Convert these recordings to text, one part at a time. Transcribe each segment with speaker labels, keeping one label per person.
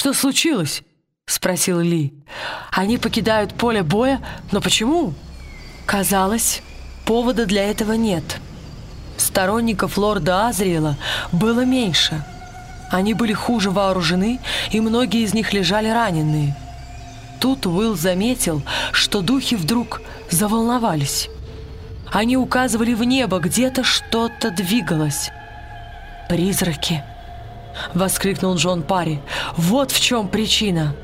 Speaker 1: Что случилось?» — спросил Ли. «Они покидают поле боя, но почему?» Казалось, повода для этого нет. Сторонников лорда Азриэла было меньше. Они были хуже вооружены, и многие из них лежали раненые. Тут Уилл заметил, что духи вдруг заволновались. Они указывали в небо, где-то что-то двигалось. «Призраки!» — воскликнул Джон Парри. «Вот в чем причина!»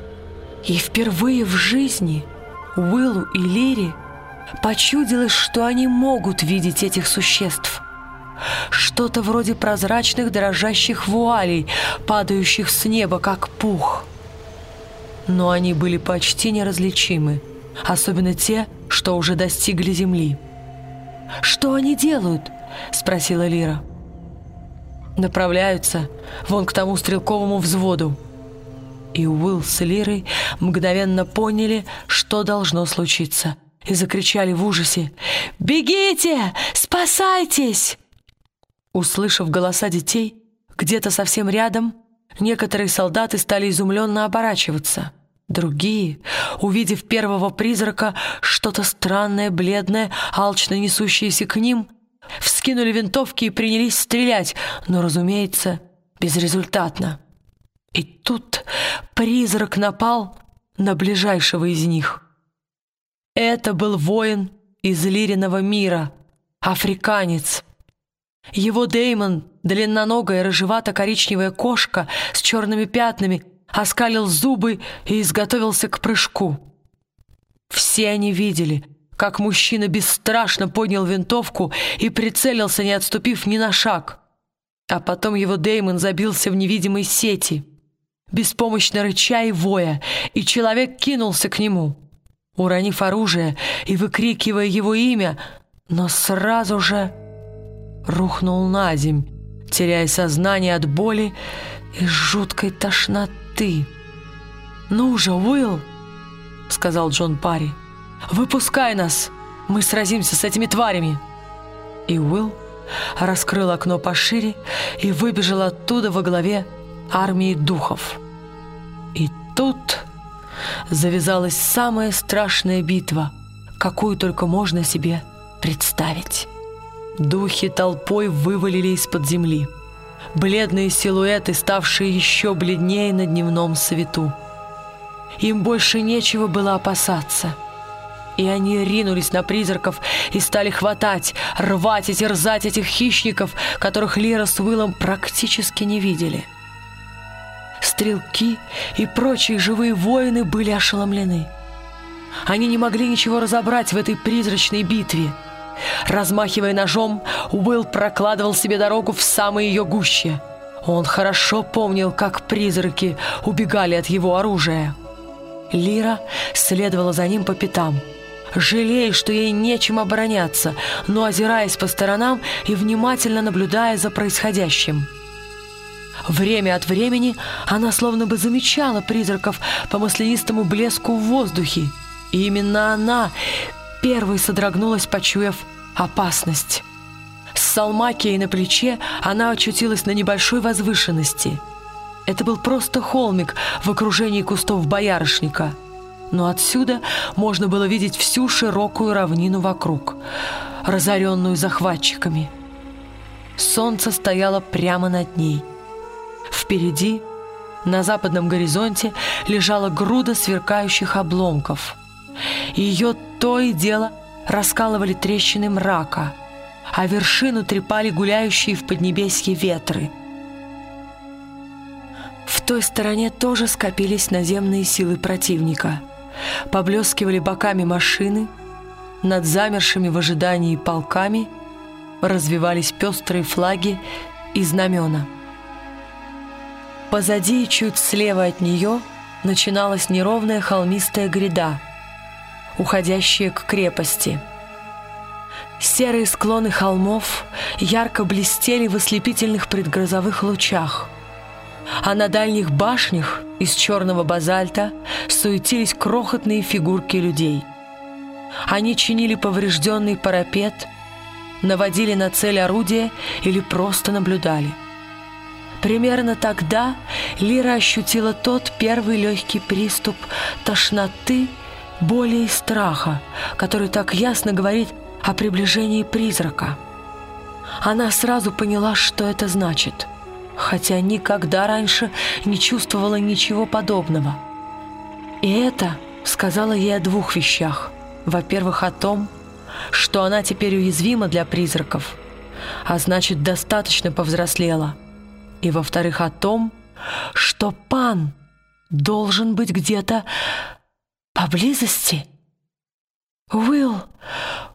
Speaker 1: И впервые в жизни Уиллу и Лире почудилось, что они могут видеть этих существ. Что-то вроде прозрачных дрожащих вуалей, падающих с неба, как пух. Но они были почти неразличимы, особенно те, что уже достигли земли. «Что они делают?» — спросила Лира. «Направляются вон к тому стрелковому взводу». И Уилл с Лирой мгновенно поняли, что должно случиться, и закричали в ужасе «Бегите! Спасайтесь!» Услышав голоса детей, где-то совсем рядом, некоторые солдаты стали изумленно оборачиваться. Другие, увидев первого призрака, что-то странное, бледное, алчно несущееся к ним, вскинули винтовки и принялись стрелять, но, разумеется, безрезультатно. И тут призрак напал на ближайшего из них. Это был воин из лириного мира, африканец. Его Деймон, длинноногая рыжевато-коричневая кошка с черными пятнами — оскалил зубы и изготовился к прыжку. Все они видели, как мужчина бесстрашно поднял винтовку и прицелился, не отступив ни на шаг. А потом его Деймон забился в невидимой сети, беспомощно рыча и воя, и человек кинулся к нему, уронив оружие и выкрикивая его имя, но сразу же рухнул на земь, теряя сознание от боли и жуткой тошноты ты!» «Ну же, Уилл!» — сказал Джон Парри. «Выпускай нас! Мы сразимся с этими тварями!» И Уилл раскрыл окно пошире и выбежал оттуда во главе армии духов. И тут завязалась самая страшная битва, какую только можно себе представить. Духи толпой вывалили из-под земли бледные силуэты, ставшие еще бледнее на дневном свету. Им больше нечего было опасаться. И они ринулись на призраков и стали хватать, рвать и терзать этих хищников, которых Лира с Уиллом практически не видели. Стрелки и прочие живые воины были ошеломлены. Они не могли ничего разобрать в этой призрачной битве — Размахивая ножом, Уилл прокладывал себе дорогу в самое ее гуще. Он хорошо помнил, как призраки убегали от его оружия. Лира следовала за ним по пятам, жалея, что ей нечем обороняться, но озираясь по сторонам и внимательно наблюдая за происходящим. Время от времени она словно бы замечала призраков по маслянистому блеску в воздухе. И именно она первой содрогнулась, почуяв опасность. С салмакией на плече она очутилась на небольшой возвышенности. Это был просто холмик в окружении кустов боярышника. Но отсюда можно было видеть всю широкую равнину вокруг, разоренную захватчиками. Солнце стояло прямо над ней. Впереди, на западном горизонте, лежала груда сверкающих обломков. Ее то и дело раскалывали трещины мрака, а вершину трепали гуляющие в Поднебесье ветры. В той стороне тоже скопились наземные силы противника. Поблескивали боками машины, над замершими в ожидании полками развивались пестрые флаги и знамена. Позади и чуть слева от нее начиналась неровная холмистая гряда – уходящие к крепости. Серые склоны холмов ярко блестели в ослепительных предгрозовых лучах, а на дальних башнях из черного базальта суетились крохотные фигурки людей. Они чинили поврежденный парапет, наводили на цель орудия или просто наблюдали. Примерно тогда Лира ощутила тот первый легкий приступ тошноты, боли и страха, который так ясно говорит о приближении призрака. Она сразу поняла, что это значит, хотя никогда раньше не чувствовала ничего подобного. И это сказала ей о двух вещах. Во-первых, о том, что она теперь уязвима для призраков, а значит, достаточно повзрослела. И, во-вторых, о том, что пан должен быть где-то поблизости. «Уилл!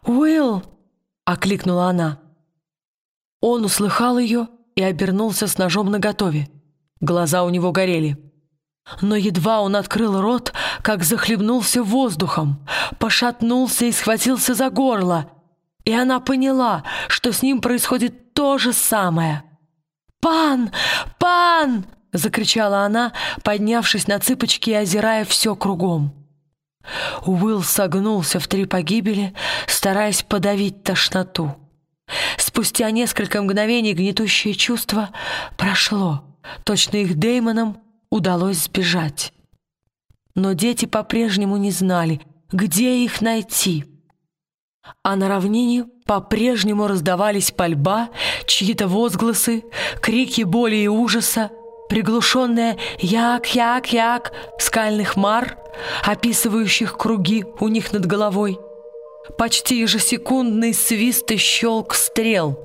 Speaker 1: Уилл!» — окликнула она. Он услыхал ее и обернулся с ножом наготове. Глаза у него горели. Но едва он открыл рот, как захлебнулся воздухом, пошатнулся и схватился за горло. И она поняла, что с ним происходит то же самое. «Пан! Пан!» — закричала она, поднявшись на цыпочки и озирая все кругом. Уилл согнулся в три погибели, стараясь подавить тошноту. Спустя несколько мгновений гнетущее чувство прошло. Точно их Деймоном удалось сбежать. Но дети по-прежнему не знали, где их найти. А на равнине по-прежнему раздавались пальба, чьи-то возгласы, крики боли и ужаса, приглушенная «як-як-як» скальных мар, описывающих круги у них над головой, почти ежесекундный свист и щелк стрел.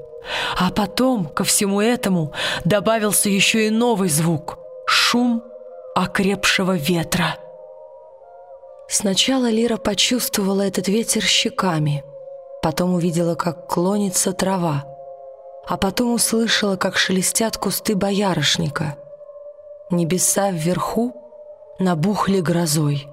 Speaker 1: А потом ко всему этому добавился еще и новый звук — шум окрепшего ветра. Сначала Лира почувствовала этот ветер щеками, потом увидела, как клонится трава, а потом услышала, как шелестят кусты боярышника — Небеса вверху набухли грозой.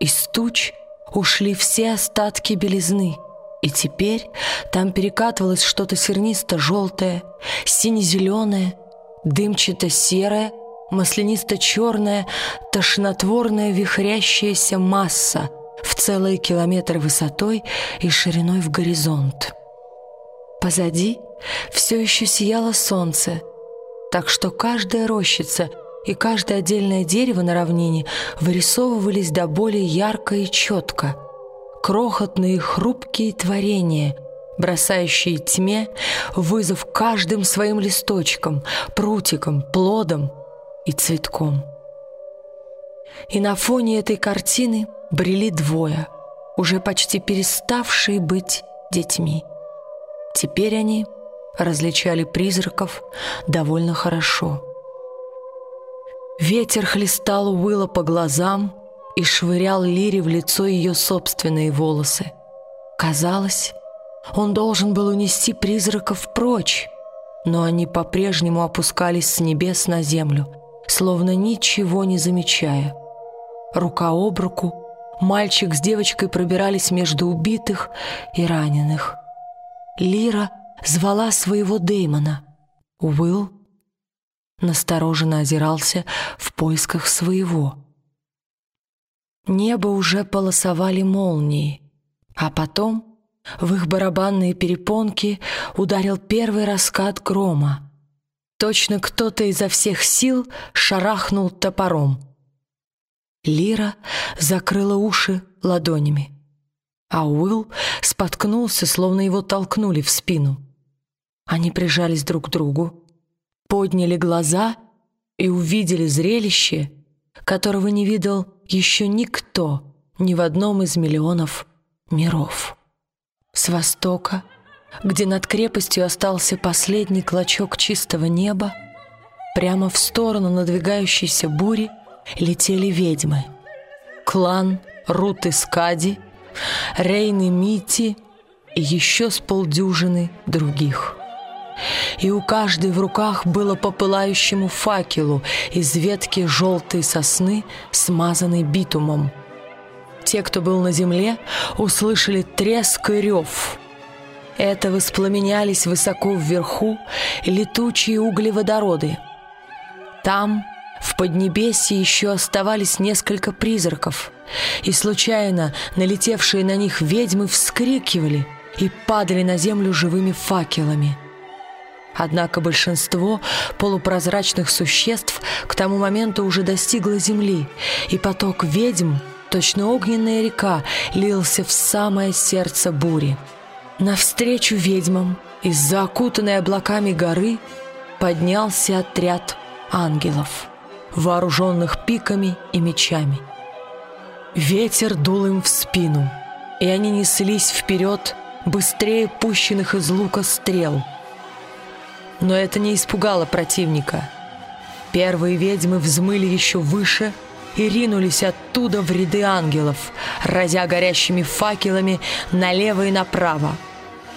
Speaker 1: Из туч ушли все остатки белизны, и теперь там перекатывалось что-то сернисто-желтое, сине-зеленое, дымчато-серое, маслянисто-черная, тошнотворная вихрящаяся масса в целые километры высотой и шириной в горизонт. Позади все еще сияло солнце, так что каждая рощица — и каждое отдельное дерево на равнине вырисовывались до более ярко и четко. Крохотные хрупкие творения, бросающие тьме вызов каждым своим листочком, прутиком, плодом и цветком. И на фоне этой картины брели двое, уже почти переставшие быть детьми. Теперь они различали призраков довольно хорошо. Ветер хлестал Уилла по глазам и швырял Лире в лицо ее собственные волосы. Казалось, он должен был унести призраков прочь, но они по-прежнему опускались с небес на землю, словно ничего не замечая. Рука об руку мальчик с девочкой пробирались между убитых и раненых. Лира звала своего Дэймона. Уилл настороженно озирался в поисках своего. Небо уже полосовали молнии, а потом в их барабанные перепонки ударил первый раскат грома. Точно кто-то изо всех сил шарахнул топором. Лира закрыла уши ладонями, а Уилл споткнулся, словно его толкнули в спину. Они прижались друг к другу, подняли глаза и увидели зрелище, которого не видел еще никто ни в одном из миллионов миров. С востока, где над крепостью остался последний клочок чистого неба, прямо в сторону надвигающейся бури летели ведьмы. Клан Руты Скади, Рейны Мити и еще с полдюжины других и у каждой в руках было по пылающему факелу из ветки желтой сосны, смазанной битумом. Те, кто был на земле, услышали треск и рев. Это воспламенялись высоко вверху летучие углеводороды. Там, в Поднебесье, еще оставались несколько призраков, и случайно налетевшие на них ведьмы вскрикивали и падали на землю живыми факелами — Однако большинство полупрозрачных существ к тому моменту уже достигло земли, и поток ведьм, точно огненная река, лился в самое сердце бури. Навстречу ведьмам из-за окутанной облаками горы поднялся отряд ангелов, вооруженных пиками и мечами. Ветер дул им в спину, и они неслись вперед быстрее пущенных из лука стрел — но это не испугало противника. Первые ведьмы взмыли еще выше и ринулись оттуда в ряды ангелов, разя горящими факелами налево и направо.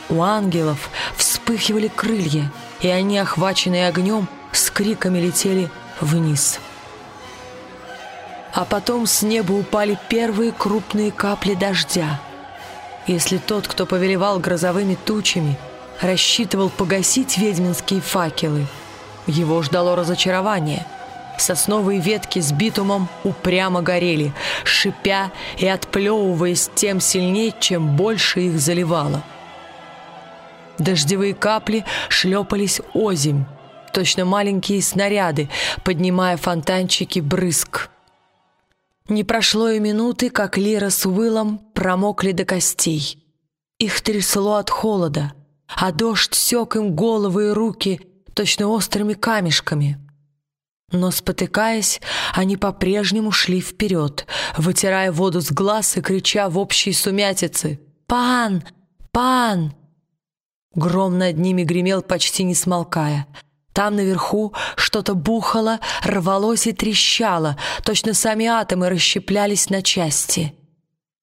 Speaker 1: У ангелов вспыхивали крылья, и они, охваченные огнем, с криками летели вниз. А потом с неба упали первые крупные капли дождя. Если тот, кто повелевал грозовыми тучами, рассчитывал погасить ведьминские факелы. Его ждало разочарование. Сосновые ветки с битумом упрямо горели, шипя и отплевываясь тем сильнее, чем больше их заливало. Дождевые капли шлепались озимь, точно маленькие снаряды, поднимая фонтанчики брызг. Не прошло и минуты, как Лира с Уиллом промокли до костей. Их трясло от холода — а дождь сёк им головы и руки точно острыми камешками. Но, спотыкаясь, они по-прежнему шли вперед, вытирая воду с глаз и крича в общей сумятице «Пан! Пан!». Гром над ними гремел почти не смолкая. Там наверху что-то бухало, рвалось и трещало, точно сами атомы расщеплялись на части.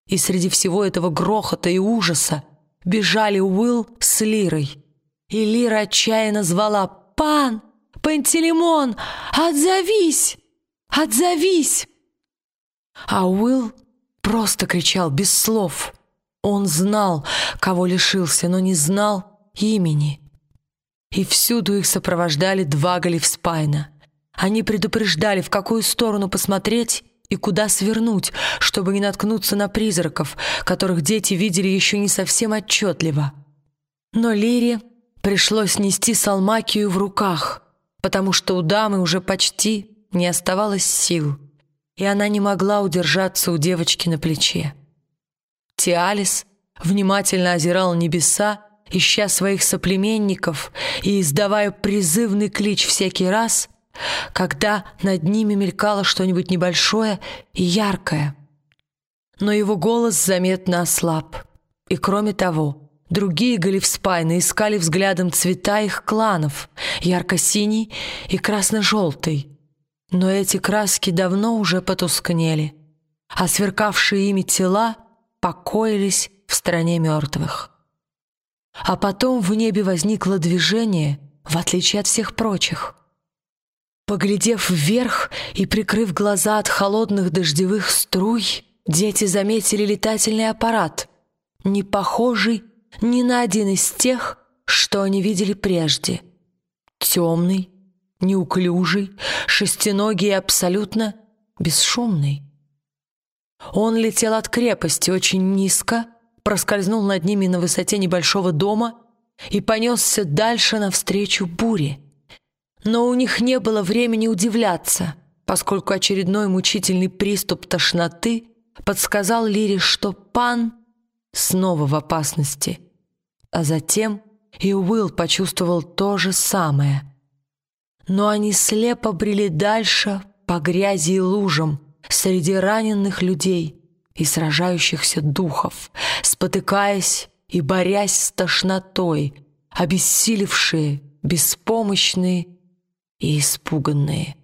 Speaker 1: И среди всего этого грохота и ужаса бежали Уилл с Лирой. И Лира отчаянно звала «Пан! Пантелеймон! Отзовись! Отзовись!» А Уилл просто кричал без слов. Он знал, кого лишился, но не знал имени. И всюду их сопровождали два Галивспайна. Они предупреждали, в какую сторону посмотреть и куда свернуть, чтобы не наткнуться на призраков, которых дети видели еще не совсем отчетливо. Но Лире пришлось нести салмакию в руках, потому что у дамы уже почти не оставалось сил, и она не могла удержаться у девочки на плече. Тиалис внимательно озирал небеса, ища своих соплеменников и издавая призывный клич всякий раз — когда над ними мелькало что-нибудь небольшое и яркое. Но его голос заметно ослаб. И кроме того, другие галифспайны искали взглядом цвета их кланов, ярко-синий и красно-желтый. Но эти краски давно уже потускнели, а сверкавшие ими тела покоились в стране мертвых. А потом в небе возникло движение, в отличие от всех прочих — Поглядев вверх и прикрыв глаза от холодных дождевых струй, дети заметили летательный аппарат, не похожий ни на один из тех, что они видели прежде. Темный, неуклюжий, шестиногий и абсолютно бесшумный. Он летел от крепости очень низко, проскользнул над ними на высоте небольшого дома и понесся дальше навстречу буре. Но у них не было времени удивляться, поскольку очередной мучительный приступ тошноты подсказал Лире, что пан снова в опасности. А затем и Уилл почувствовал то же самое. Но они слепо брели дальше по грязи и лужам среди раненых людей и сражающихся духов, спотыкаясь и борясь с тошнотой, обессилевшие, беспомощные и испуганные.